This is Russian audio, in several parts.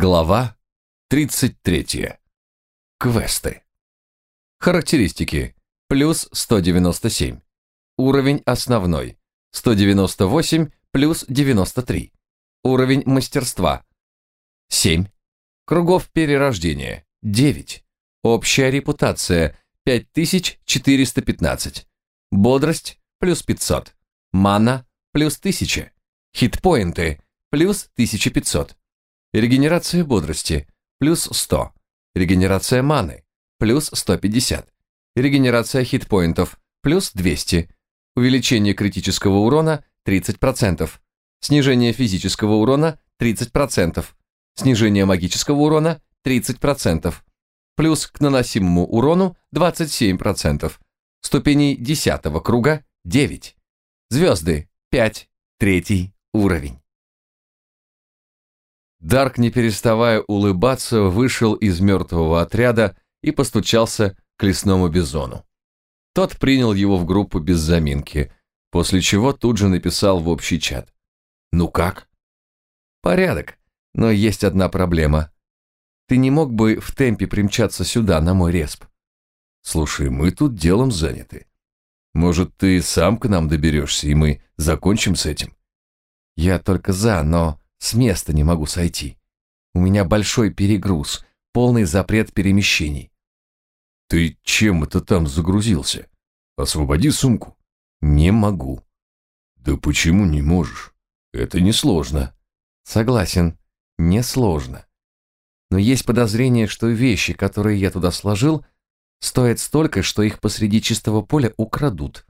Глава 33. Квесты. Характеристики. Плюс 197. Уровень основной. 198 плюс 93. Уровень мастерства. 7. Кругов перерождения. 9. Общая репутация. 5415. Бодрость. Плюс 500. Мана. Плюс 1000. Хитпоинты. Плюс 1500. Регенерация бодрости – плюс 100. Регенерация маны – плюс 150. Регенерация хитпоинтов – плюс 200. Увеличение критического урона – 30%. Снижение физического урона – 30%. Снижение магического урона – 30%. Плюс к наносимому урону – 27%. Ступеней 10 круга – 9. Звезды – 5. Третий уровень. Дарк, не переставая улыбаться, вышел из мертвого отряда и постучался к лесному бизону. Тот принял его в группу без заминки, после чего тут же написал в общий чат. «Ну как?» «Порядок, но есть одна проблема. Ты не мог бы в темпе примчаться сюда, на мой респ?» «Слушай, мы тут делом заняты. Может, ты сам к нам доберешься, и мы закончим с этим?» «Я только за, но с места не могу сойти. У меня большой перегруз, полный запрет перемещений. Ты чем это там загрузился? Освободи сумку. Не могу. Да почему не можешь? Это несложно. Согласен, несложно. Но есть подозрение, что вещи, которые я туда сложил, стоят столько, что их посреди чистого поля украдут.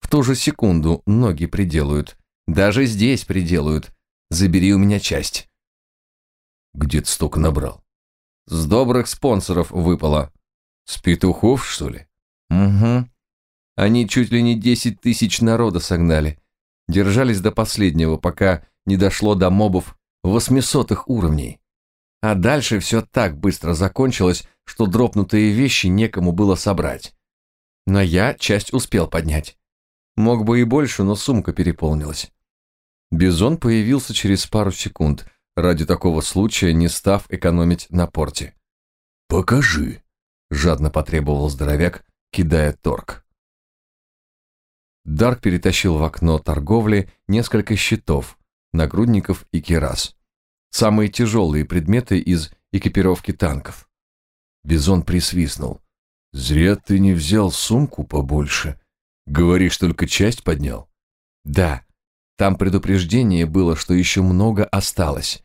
В ту же секунду ноги приделают. Даже здесь приделают, Забери у меня часть. Где ты столько набрал? С добрых спонсоров выпало. С петухов, что ли? Угу. Они чуть ли не десять тысяч народа согнали. Держались до последнего, пока не дошло до мобов восьмисотых уровней. А дальше все так быстро закончилось, что дропнутые вещи некому было собрать. Но я часть успел поднять. Мог бы и больше, но сумка переполнилась. Бизон появился через пару секунд, ради такого случая не став экономить на порте. «Покажи», — жадно потребовал здоровяк, кидая торг. Дарк перетащил в окно торговли несколько щитов, нагрудников и кирас. Самые тяжелые предметы из экипировки танков. Бизон присвистнул. «Зря ты не взял сумку побольше. Говоришь, только часть поднял?» «Да, там предупреждение было, что еще много осталось.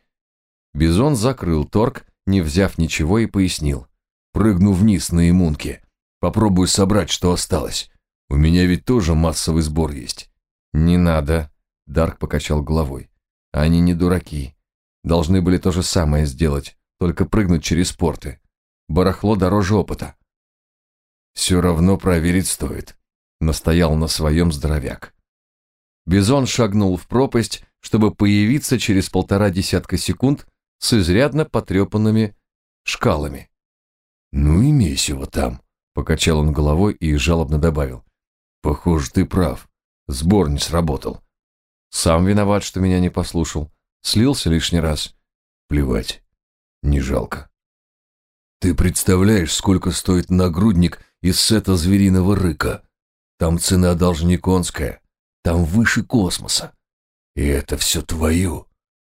Бизон закрыл торг, не взяв ничего, и пояснил. «Прыгну вниз на иммунке. Попробую собрать, что осталось. У меня ведь тоже массовый сбор есть». «Не надо», — Дарк покачал головой. «Они не дураки. Должны были то же самое сделать, только прыгнуть через порты. Барахло дороже опыта». «Все равно проверить стоит», — настоял на своем здоровяк. Бизон шагнул в пропасть, чтобы появиться через полтора десятка секунд с изрядно потрепанными шкалами. «Ну и месиво там», — покачал он головой и жалобно добавил. «Похоже, ты прав. Сбор не сработал». «Сам виноват, что меня не послушал. Слился лишний раз». «Плевать. Не жалко». «Ты представляешь, сколько стоит нагрудник из сета звериного рыка? Там цена даже не конская. Там выше космоса. И это все твое.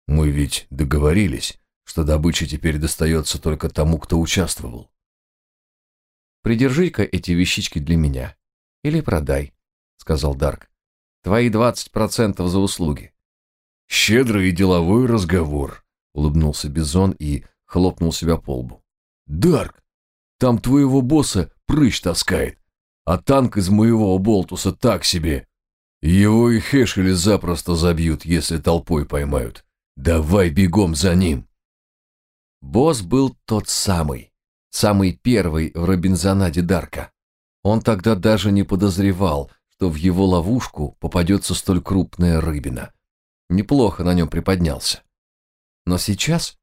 Мы ведь договорились, что добыча теперь достается только тому, кто участвовал. «Придержи-ка эти вещички для меня. Или продай», — сказал Дарк. «Твои двадцать процентов за услуги». «Щедрый и деловой разговор», — улыбнулся Бизон и хлопнул себя по лбу. «Дарк, там твоего босса прыщ таскает, а танк из моего болтуса так себе. Его и Хэшели запросто забьют, если толпой поймают. Давай бегом за ним. Босс был тот самый, самый первый в Робинзонаде Дарка. Он тогда даже не подозревал, что в его ловушку попадется столь крупная рыбина. Неплохо на нем приподнялся. Но сейчас...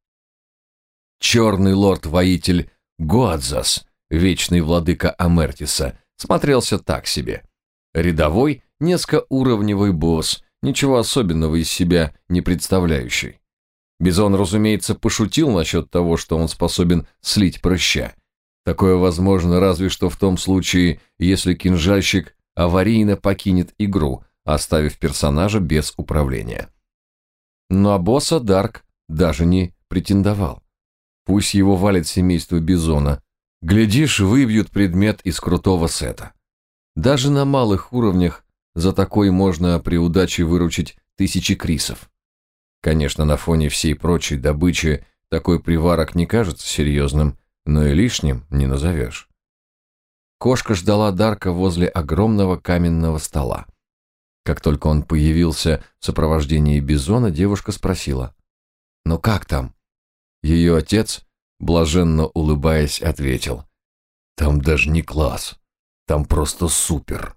Черный лорд-воитель Гоадзас, вечный владыка Амертиса, смотрелся так себе. Рядовой Нескоуровневый босс, ничего особенного из себя не представляющий. Бизон, разумеется, пошутил насчет того, что он способен слить прыща. Такое возможно разве что в том случае, если кинжальщик аварийно покинет игру, оставив персонажа без управления. Но босса Дарк даже не претендовал. Пусть его валит семейство Бизона. Глядишь, выбьют предмет из крутого сета. Даже на малых уровнях за такой можно при удаче выручить тысячи крисов. Конечно, на фоне всей прочей добычи такой приварок не кажется серьезным, но и лишним не назовешь. Кошка ждала Дарка возле огромного каменного стола. Как только он появился в сопровождении Бизона, девушка спросила. «Ну как там?» Ее отец, блаженно улыбаясь, ответил. «Там даже не класс. Там просто супер.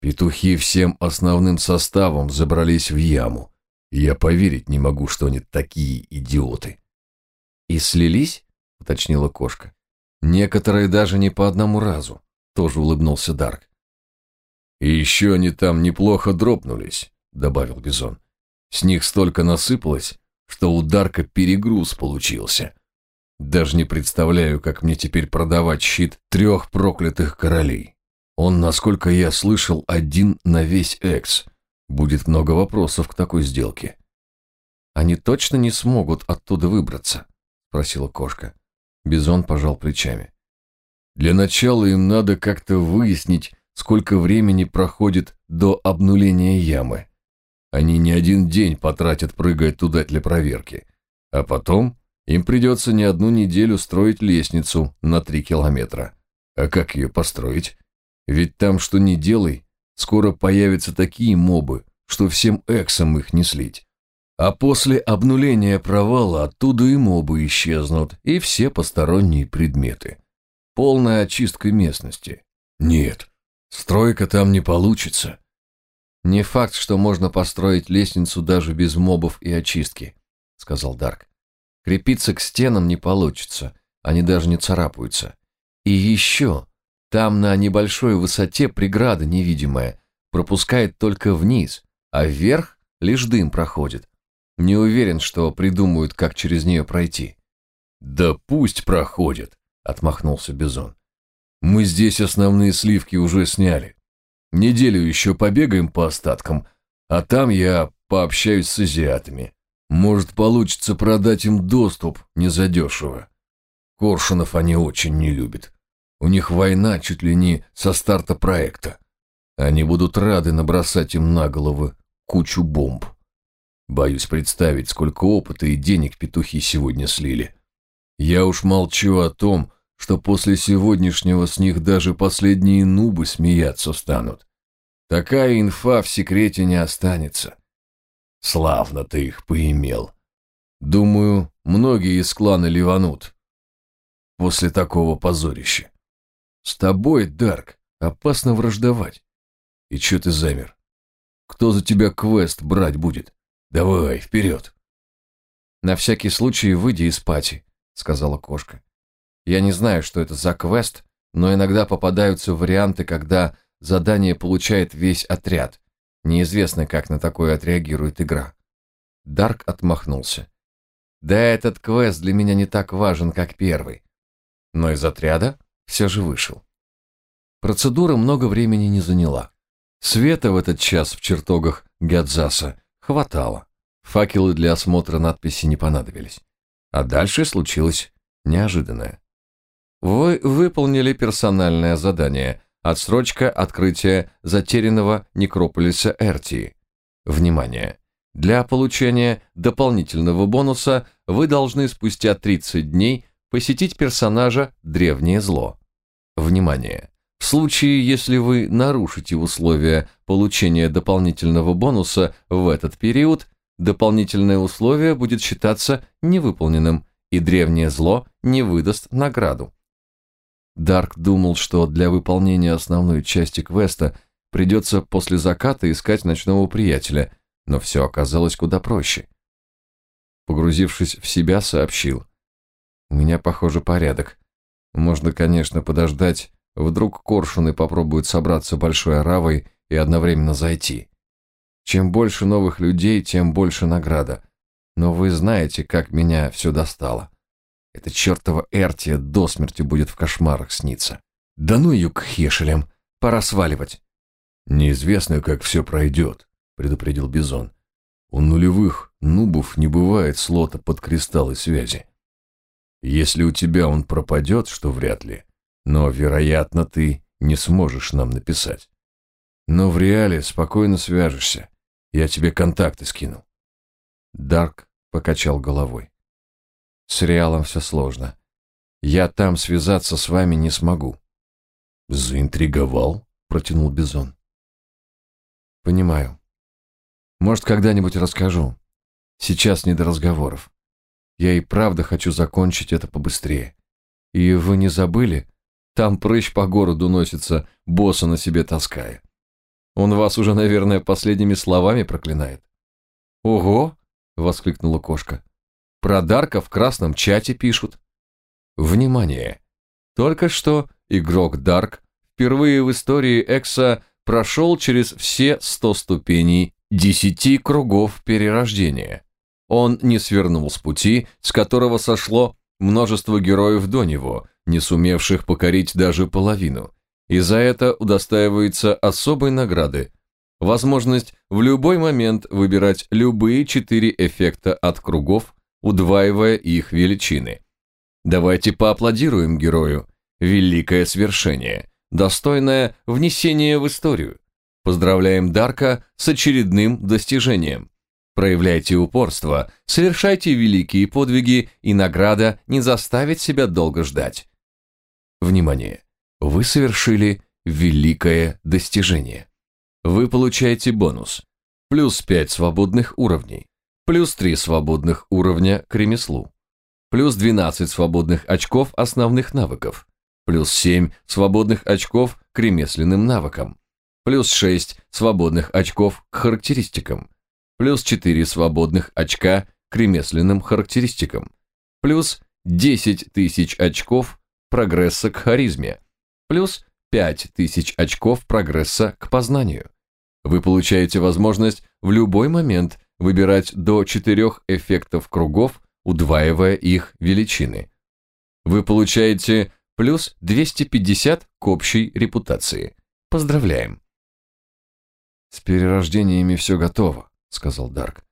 Петухи всем основным составом забрались в яму. Я поверить не могу, что они такие идиоты». «И слились?» — уточнила кошка. «Некоторые даже не по одному разу», — тоже улыбнулся Дарк. «И еще они там неплохо дропнулись», — добавил Бизон. «С них столько насыпалось, что у Дарка перегруз получился. Даже не представляю, как мне теперь продавать щит трех проклятых королей. Он, насколько я слышал, один на весь экс. Будет много вопросов к такой сделке». «Они точно не смогут оттуда выбраться?» — спросила кошка. Бизон пожал плечами. «Для начала им надо как-то выяснить, сколько времени проходит до обнуления ямы. Они не один день потратят, прыгая туда для проверки. А потом им придется не одну неделю строить лестницу на три километра. А как ее построить? Ведь там, что ни делай, скоро появятся такие мобы, что всем эксам их не слить. А после обнуления провала оттуда и мобы исчезнут, и все посторонние предметы. Полная очистка местности. Нет, стройка там не получится. Не факт, что можно построить лестницу даже без мобов и очистки, сказал Дарк. Крепиться к стенам не получится, они даже не царапаются. И еще, там на небольшой высоте преграда невидимая, пропускает только вниз, а вверх лишь дым проходит. Не уверен, что придумают, как через нее пройти. Да пусть проходят, отмахнулся Бизон. Мы здесь основные сливки уже сняли. Неделю еще побегаем по остаткам, а там я пообщаюсь с азиатами. Может, получится продать им доступ незадешево. Коршунов они очень не любят. У них война чуть ли не со старта проекта. Они будут рады набросать им на головы кучу бомб. Боюсь представить, сколько опыта и денег петухи сегодня слили. Я уж молчу о том, что после сегодняшнего с них даже последние нубы смеяться станут. Такая инфа в секрете не останется. Славно ты их поимел. Думаю, многие из клана ливанут после такого позорища. С тобой, Дарк, опасно враждовать. И чё ты замер? Кто за тебя квест брать будет? Давай, вперед!» «На всякий случай выйди из пати», — сказала кошка. «Я не знаю, что это за квест, но иногда попадаются варианты, когда задание получает весь отряд. Неизвестно, как на такое отреагирует игра». Дарк отмахнулся. «Да этот квест для меня не так важен, как первый. Но из отряда все же вышел». Процедура много времени не заняла. Света в этот час в чертогах Гадзаса Хватало. Факелы для осмотра надписи не понадобились. А дальше случилось неожиданное. Вы выполнили персональное задание. Отсрочка открытия затерянного некрополиса Эртии. Внимание! Для получения дополнительного бонуса вы должны спустя 30 дней посетить персонажа Древнее Зло. Внимание! В случае, если вы нарушите условия получения дополнительного бонуса в этот период, дополнительное условие будет считаться невыполненным, и древнее зло не выдаст награду. Дарк думал, что для выполнения основной части квеста придется после заката искать ночного приятеля, но все оказалось куда проще. Погрузившись в себя, сообщил. «У меня, похоже, порядок. Можно, конечно, подождать Вдруг коршуны попробуют собраться большой оравой и одновременно зайти. Чем больше новых людей, тем больше награда. Но вы знаете, как меня все достало. Эта чертова Эртия до смерти будет в кошмарах сниться. Да ну ее к хешелям, пора сваливать. Неизвестно, как все пройдет, предупредил Бизон. У нулевых нубов не бывает слота под кристаллы связи. Если у тебя он пропадет, что вряд ли, но, вероятно, ты не сможешь нам написать. Но в реале спокойно свяжешься. Я тебе контакты скину. Дарк покачал головой. С реалом все сложно. Я там связаться с вами не смогу. Заинтриговал, протянул Бизон. Понимаю. Может, когда-нибудь расскажу. Сейчас не до разговоров. Я и правда хочу закончить это побыстрее. И вы не забыли? Там прыщ по городу носится, босса на себе таская. Он вас уже, наверное, последними словами проклинает. Ого! воскликнула кошка. Про Дарка в красном чате пишут. Внимание! Только что игрок Дарк впервые в истории Экса прошел через все сто ступеней десяти кругов перерождения. Он не свернул с пути, с которого сошло множество героев до него, не сумевших покорить даже половину, и за это удостаивается особой награды – возможность в любой момент выбирать любые четыре эффекта от кругов, удваивая их величины. Давайте поаплодируем герою. Великое свершение, достойное внесения в историю. Поздравляем Дарка с очередным достижением. Проявляйте упорство, совершайте великие подвиги, и награда не заставит себя долго ждать. Внимание! Вы совершили великое достижение. Вы получаете бонус. Плюс 5 свободных уровней. Плюс 3 свободных уровня к ремеслу. Плюс 12 свободных очков основных навыков. Плюс 7 свободных очков к ремесленным навыкам. Плюс 6 свободных очков к характеристикам плюс 4 свободных очка к ремесленным характеристикам, плюс 10 тысяч очков прогресса к харизме, плюс 5 тысяч очков прогресса к познанию. Вы получаете возможность в любой момент выбирать до 4 эффектов кругов, удваивая их величины. Вы получаете плюс 250 к общей репутации. Поздравляем! С перерождениями все готово. — сказал Дарк.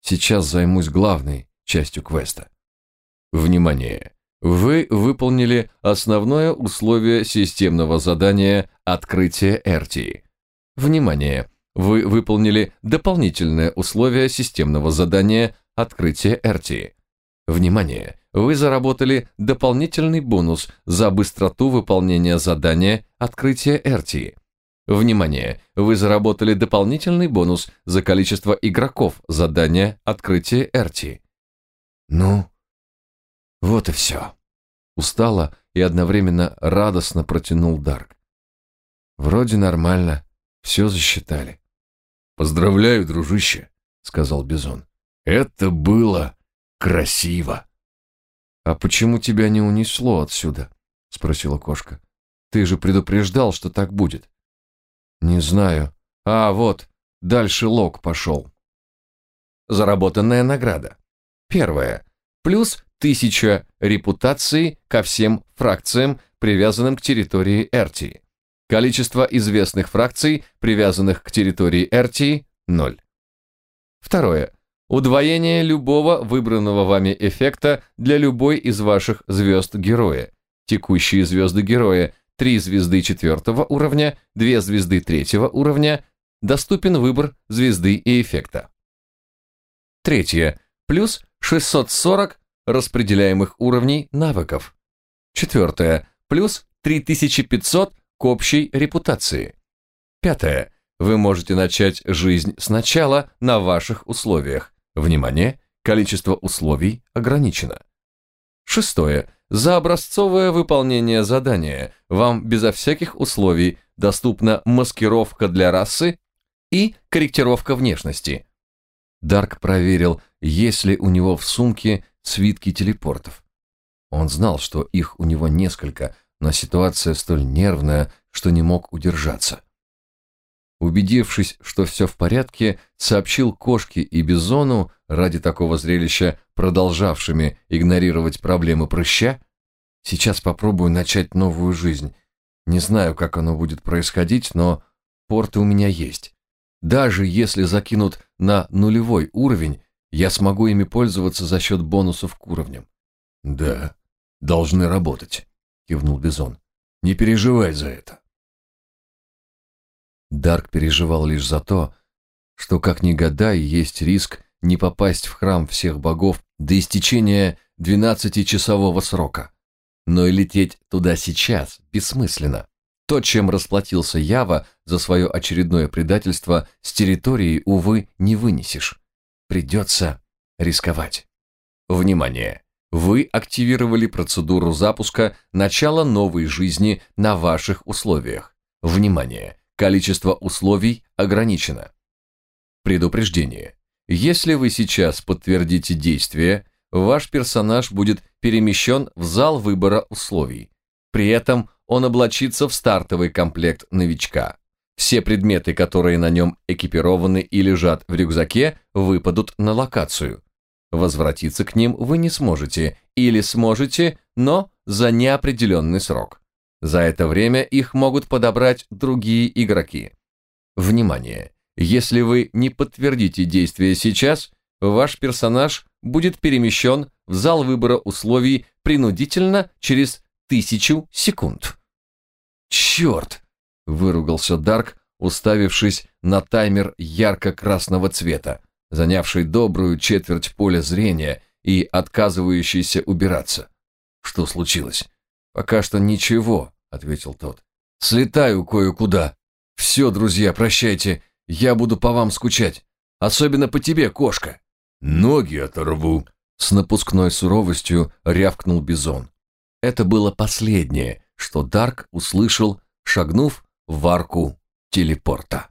«Сейчас займусь главной частью квеста». Внимание! Вы выполнили основное условие системного задания «Открытие Эртии». Внимание! Вы выполнили дополнительное условие системного задания «Открытие Эртии». Внимание! Вы заработали дополнительный бонус за быстроту выполнения задания «Открытие Эртии». Внимание! Вы заработали дополнительный бонус за количество игроков задания «Открытие Эрти». Ну, вот и все. Устало и одновременно радостно протянул Дарк. Вроде нормально, все засчитали. Поздравляю, дружище, сказал Бизон. Это было красиво. А почему тебя не унесло отсюда? спросила кошка. Ты же предупреждал, что так будет. Не знаю. А, вот, дальше лог пошел. Заработанная награда. Первое. Плюс тысяча репутации ко всем фракциям, привязанным к территории Эртии. Количество известных фракций, привязанных к территории Эртии – ноль. Второе. Удвоение любого выбранного вами эффекта для любой из ваших звезд героя. Текущие звезды героя Три звезды четвертого уровня, две звезды третьего уровня, доступен выбор звезды и эффекта. Третье. Плюс 640 распределяемых уровней навыков. Четвертое. Плюс 3500 к общей репутации. Пятое. Вы можете начать жизнь сначала на ваших условиях. Внимание, количество условий ограничено. Шестое. За образцовое выполнение задания вам безо всяких условий доступна маскировка для расы и корректировка внешности. Дарк проверил, есть ли у него в сумке свитки телепортов. Он знал, что их у него несколько, но ситуация столь нервная, что не мог удержаться. Убедившись, что все в порядке, сообщил кошке и бизону, ради такого зрелища продолжавшими игнорировать проблемы прыща, «Сейчас попробую начать новую жизнь. Не знаю, как оно будет происходить, но порты у меня есть. Даже если закинут на нулевой уровень, я смогу ими пользоваться за счет бонусов к уровням». «Да, должны работать», — кивнул Бизон. «Не переживай за это». Дарк переживал лишь за то, что, как ни гадай, есть риск не попасть в храм всех богов до истечения двенадцатичасового срока. Но и лететь туда сейчас бессмысленно. То, чем расплатился Ява за свое очередное предательство, с территории, увы, не вынесешь. Придется рисковать. Внимание! Вы активировали процедуру запуска начала новой жизни на ваших условиях. Внимание! Количество условий ограничено. Предупреждение. Если вы сейчас подтвердите действие, ваш персонаж будет перемещен в зал выбора условий. При этом он облачится в стартовый комплект новичка. Все предметы, которые на нем экипированы и лежат в рюкзаке, выпадут на локацию. Возвратиться к ним вы не сможете, или сможете, но за неопределенный срок. За это время их могут подобрать другие игроки. Внимание! Если вы не подтвердите действие сейчас, ваш персонаж будет перемещен в зал выбора условий принудительно через тысячу секунд. «Черт!» – выругался Дарк, уставившись на таймер ярко-красного цвета, занявший добрую четверть поля зрения и отказывающийся убираться. «Что случилось?» «Пока что ничего», — ответил тот. «Слетаю кое-куда. Все, друзья, прощайте. Я буду по вам скучать. Особенно по тебе, кошка». «Ноги оторву», — с напускной суровостью рявкнул Бизон. Это было последнее, что Дарк услышал, шагнув в арку телепорта.